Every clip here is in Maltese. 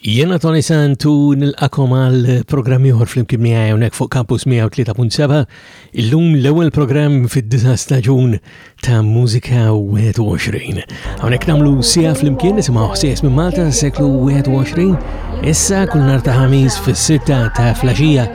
Jiena Tony Sant u nilqakom għal programm ieħor flimkien miegħi hawnhekk fuq Campus 103.7. Illum l-ewwel programm fid-disa' staġun ta' Mużika 21. Hawnhekk nagħmlu sija flimkien nisimgħu ħsies minn Malta seklu 21. Issa kull nhar ta' ħamis fis-sitta ta' flaxija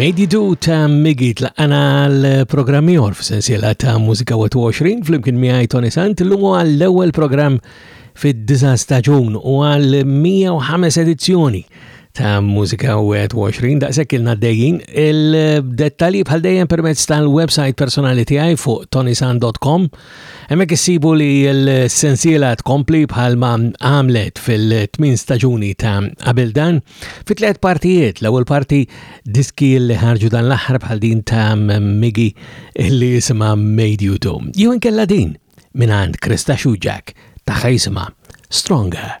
Made do ta' Migi tlaqqana l-programm jor f'sensiela ta' Musika 20 fl-imkien miħaj Tony Sant l lumu għall-ewwel programm fid-disa staġun u għall-105 edizzjoni ta' Musika 20 daqshekk il-naddejjin il-dettalji bħal dejjem permezz tal-website personali tiegħi fuq tonisan.com Hemmhekk issibu li l-sensiela tkompli bħalma għamlet fil-tmin staġuni ta' qabel dan fi tliet partijiet. L-ewwel parti diski li ħarġu dan l-aħħar bħal din ta' Migi li jisimha Made You Do. Jew inkella din minn għand Krista Xujak ta' jisimha Stronger.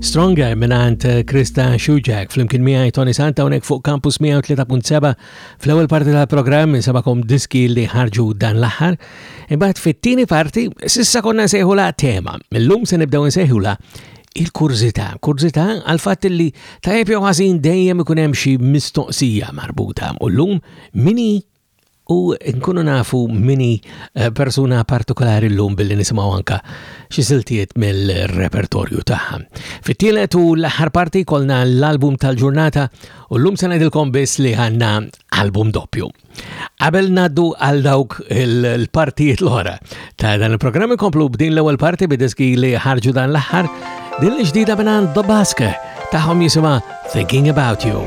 Stronger minant Krista Xujak flimkien miegħi Tony Santa hawnhekk fuq Campus 103.7 fl-ewwel parti tal-programm insabakom diski li ħarġu dan l-aħħar. Imbagħad fit-tieni parti sissa konna nsejħula tema. Illum se nibdew nsejħula il-kurzita. Kurzita għal fatt li tajjeb jew ħażin dejjem ikun hemm xi mistoqsija marbuta u llum mini U nkunu nafu min hi eh, persuna partikolari llum billi nisimgħu anka xi siltiet mill-repertorju tagħha. Fit-tielet u l-aħħar parti kolna l-album tal-ġurnata u llum se ngħidilkom biss li għandna album doppju. Qabel naddu għal dawk il-partijiet l-oħra ta' dan il-programm ikomplu b'din l-ewwel parti bid-diski li ħarġu dan l-aħħar din l-ġdida minn The Basque tagħhom jisimha Thinking About You.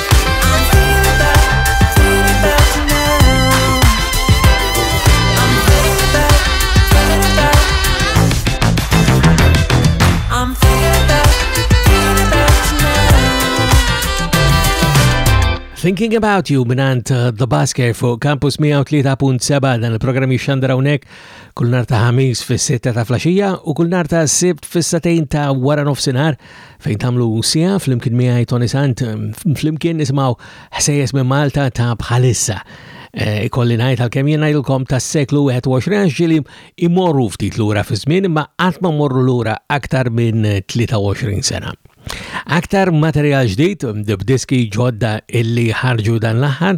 Thinking About You minant uh, The Basker fuq Campus 103.7 dan il-programm jixxandra unek kull nar ta' ħamis fis-sitta ta' flaxija u kull nar ta' sibt fis-satejn ta' wara nofsinhar fejn tagħmlu siegħa flimkien miegħi Tony Sant flimkien nisimgħu ħsejjes minn Malta ta' bħalissa. Eh, ikolli ngħid għalkemm jien ngħidilkom tas-seklu 21 ġieli imorru ftit lura fi żmien imma qatt ma morru lura aktar minn 23 sena. Aktar materjal ġdid b'diski ġodda illi ħarġu dan l-aħħar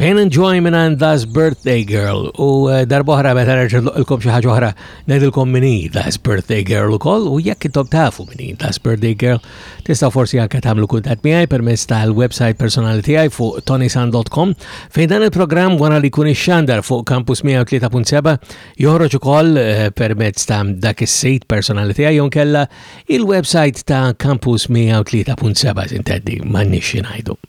Pain and Joy minant Das Birthday Girl u eh, darboħra meta nerġa' nluqilkom xi ħaġa oħra ngħidilkom minni Das Birthday Girl ukoll u jekk intom tafu minni Das Birthday Girl tista' forsi anke tagħmlu kuntatt miegħi permezz tal-website personali tiegħi fuq tonisan.com fejn dan il-programm wara li jkun ix-xandar fuq Campus 103.7 joħroġ ukoll eh, permezz ta' dak is-sit personali tiegħi jew kella il-website ta' Campus 103.7 sinteddi m'għandniex xi ngħidu.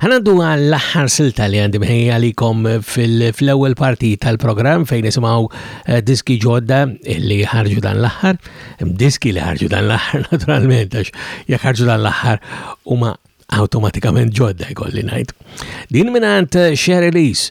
Għandu għall-axħar silta li għandim ħejja li kom fil-ewel parti tal-program fejn nisimaw eh, diski ġodda li ħarġu dan l-axħar, diski li ħarġu dan l-axħar naturalment, għax jek ħarġu dan l-axħar huma automatikament ġodda jkolli najt. Din minant eh, Sherry Lease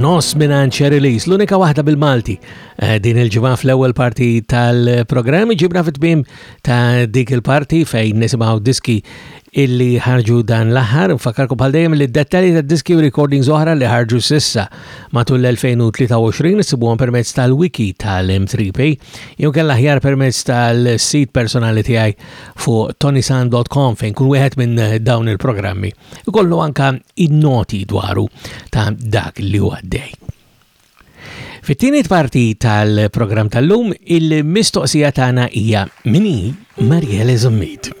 Nos minn Cherry Lees, l-unika waħda bil-Malti. Eh, din il-ġimgħa fl-ewwel parti tal-programm ġibna fit-tmiem ta' dik il-parti fejn nisimgħu diski illi ħarġu dan l-aħħar. Nfakkarkom bħal dejjem li d-dettalji tad-diski u recordings oħra li ħarġu sissa matul l-2023 isibuhom permezz tal-wiki tal-M3P. jew kella aħjar permezz tal-sit personali tiegħi fuq tonisan.com fejn kull wieħed minn dawn il-programmi ikollu anka in-noti dwaru ta' dak li huwa dej. Fit-tieni parti tal-programm tal-lum il-mistoqsija tagħna hija mini Marielle Zummit.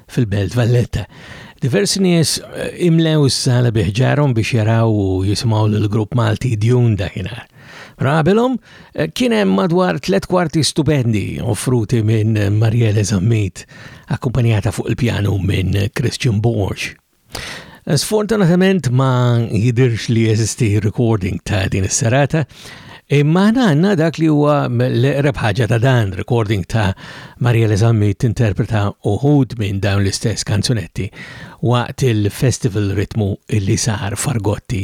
fil-Belt Valletta. Diversi nies eh, imlew s-sala biħġarhom biex jaraw u jisimgħu l-grupp Malti Djun dakinhar. Rabilhom eh, kien hemm madwar tliet kwarti stupendi offruti minn Marielle Zammit, akkumpanjata fuq il-pjanu minn Christian Borg. Sfortunatament ma jidirx li jeżisti recording ta' din is-serata, Imma ħna għanna dak li huwa l-eqreb ħaġa ta' dan, recording ta' Maria Lezammi tinterpreta uħud minn dawn l-istess kanzunetti waqt il-festival ritmu li sar Fargotti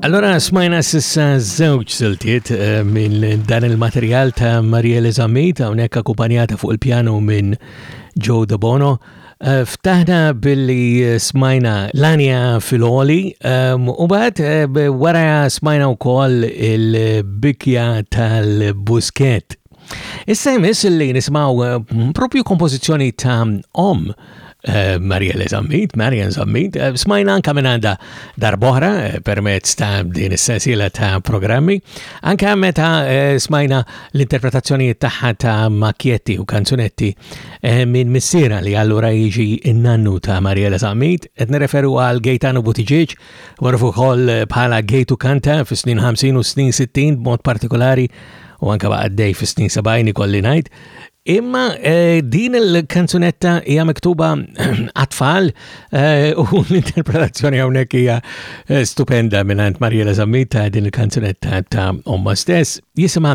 Allora smajna sissa żewġ siltiet eh, minn dan il-materjal ta' Maria Lizami ta' unek akkumpanjata fuq il-pjanu minn Joe Debono. Eh, ftaħna billi smajna l-anja fil-oli eh, u bat wara smajna u koll il-bikja tal-busket Issa jmiss li nismaw eh, propju kompożizzjoni ta' om eh, Marielle Zammit, Marian Zammit, eh, smajna anka minn għanda darbohra permezz ta' din is-sensiela ta' programmi, anka meta smajna l-interpretazzjonijiet tagħha ta' makjetti u kanzunetti minn missiera li allura jiġi in-nannu ta' Marielle Zammit, qed nireferu għal Gaetano Buttigieg, Magħruf ukoll bħala Gate to Kanta fis-snin 50 u snin 60 b'mod partikolari u anke għaddej fis-snin 70 ikolli ngħid. Imma eh, din il-kanzunetta hija miktuba għatfall eh, u l-interpretazzjoni hawnhekk hija eh, stupenda mingħand Mariela Zammita din il-kanzunetta ta' omma stess jisimha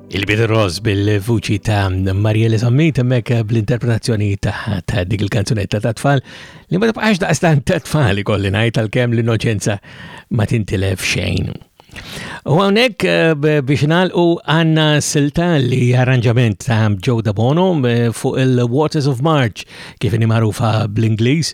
Il-Bidu Ross bil-vuċi ta' Marielle Sammit emmek bl-interpretazzjoni ta' ta' dik il-kanzunetta ta' tfal li ma tibqax daqstan ta' tfal ikolli ngħid tal kem l-innoċenza ma tintilef xejn. U għonek eh, biex u għanna silta li arranġament ta' Joe Dabono eh, fuq il-Waters of March kif inni marufa bl-Inglis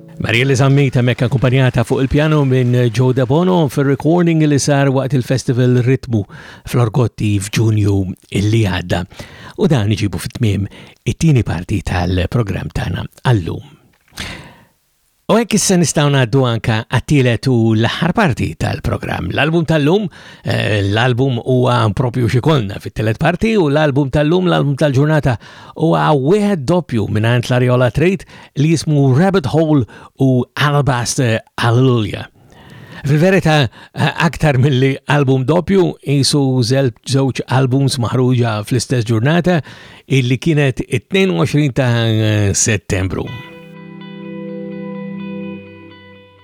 Marielle Zammit hemmhekk akkumpanjata fuq il-pjano minn Joe Debono fir-recording li sar waqt il-Festival Ritmu fl-Orgotti f'Ġunju li għadda. U dan iġibu fit-tmiem it-tieni parti tal-programm tagħna għallum. U hekk issa nistgħu ngħaddu anka għat-tielet u l-aħħar parti tal-programm. L-album tal-lum, eh, l-album huwa propju xi kollna fit-tielet parti u l-album tal-lum, l-album tal-ġurnata huwa wieħed doppju mingħand l-Ariola Trade li jismu Rabbit Hole u Alabaster Alleluia. Fil-verita, aktar mill-li album doppju, jisu żewġ albums maħruġa fl-istess ġurnata, illi kienet 22 ta' settembru.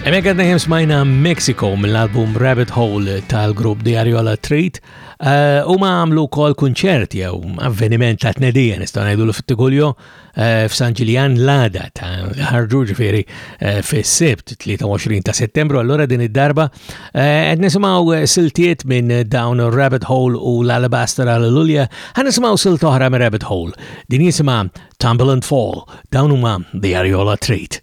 Emmek għadna jem smajna Mexico mill-album Rabbit Hole tal-grupp The Ariola Treat eh, u ma għamlu kol kunċert jew avveniment ta' tnedija nistaw ngħidu l fittiguljo eh, f'San Ġiljan Lada ta' ħarġu ġifieri eh, fis-Sibt 23 ta' Settembru allura din id-darba Għed eh, nisimaw eh, siltiet minn eh, dawn Rabbit Hole u l-Alabaster għal-Lulja, għan nisimaw silt oħra minn Rabbit Hole. Din jisima Tumble and Fall, dawn huma The Ariola Treat.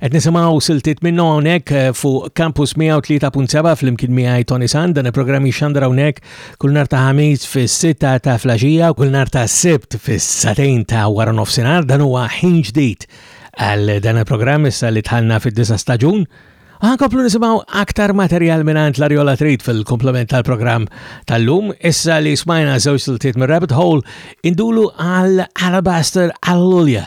Qed nisimgħu siltiet minnu hawnhekk eh, fuq Campus 103.7 flimkien miegħi Tony San dan il-programm jixxandra hawnhekk kull nar ta' ħamis fis-sitta ta' flaxija u kull nar ta' sibt fis-satejn ta' wara nofsinhar dan huwa ħin ġdid għal dan il-programm issa li tħallna fid-disa staġun. Għankoplu nisimaw aktar materjal minant l-arjola trid fil-komplement tal-program tal-lum, issa li smajna zewġ siltiet mir rabbit Hole, indulu għal Alabaster Allulja.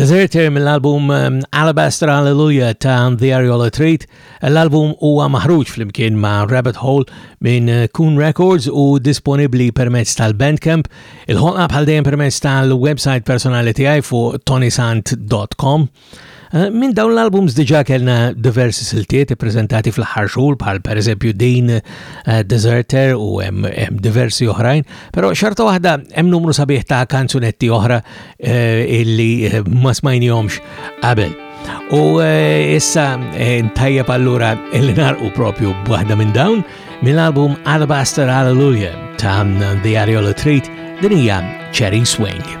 Deserter mill-album um, Alabaster Alleluia ta' The Ariola Treat. L-album huwa maħruġ flimkien ma' Rabbit Hole minn uh, Coon Records u disponibli permezz tal-Bandcamp. Il-ħolqa bħal dejjem permezz tal-website personali tiegħi fuq tonisant.com. Eh, minn dawn l-albums diġa kellna diversi siltiet ippreżentati fl-aħħar xhur bħal pereżempju din eh, Deserter u hemm diversi oħrajn, però xorta waħda hemm numru sabiħ ta' kanzunetti oħra eh, illi ma smajnihomx qabel. U issa ntajjeb allura illi narqu propju b'waħda minn dawn Mill-album Alabaster Hallelujah ta' The Ariola Treat din hija Cherry Swing.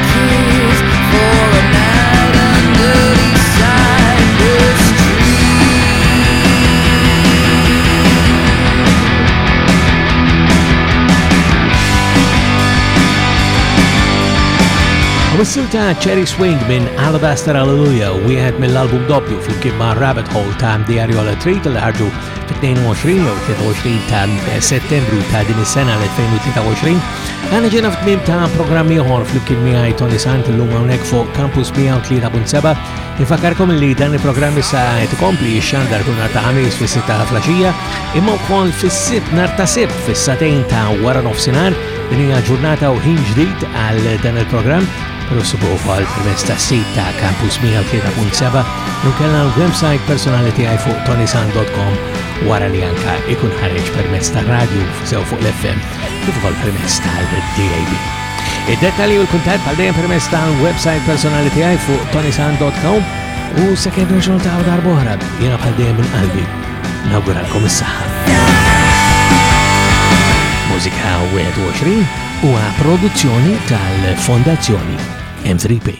ta' Cherry Swing minn Alabaster Alleluia u wieħed mill-album doppju flimkien ma' Rabbit Hole ta' Diariola Treat li ħarġu fit-22 jew 23 ta' Settembru ta' din is-sena l-2023 Għana ġena f'tmim ta' program ieħor fl-imkien miegħi Tony Sant l-lum hawnhekk fuq Campus 103.7. Nifakarkom li dan il-programm issa qed ikompli xandar kull nhar ta' ħamis fis-sitt ta' flaxija, imma wkoll fis-sitt nar ta' sib fis-satejn ta' wara nofsinhar din hija ġurnata u ħin ġdid għal dan il-programm pero subu wkoll permezz tas-sit ta' Campus 103.7 jew kellha l-website personali tiegħi fuq tonisan.com wara li anka ikun ħareġ permezz ta' radio sew fuq l-FM kif ukoll permezz tal-DAB. Id-dettalji u l-kuntatt għal dejjem permezz tal-website personali tiegħi fuq tonisan.com u sekedu xogħol ta' darbohra jiena bħal dejjem minn qalbi. Nawguralkom is-saħħa. Mużika 21 huwa produzzjoni tal-Fondazzjoni M3P.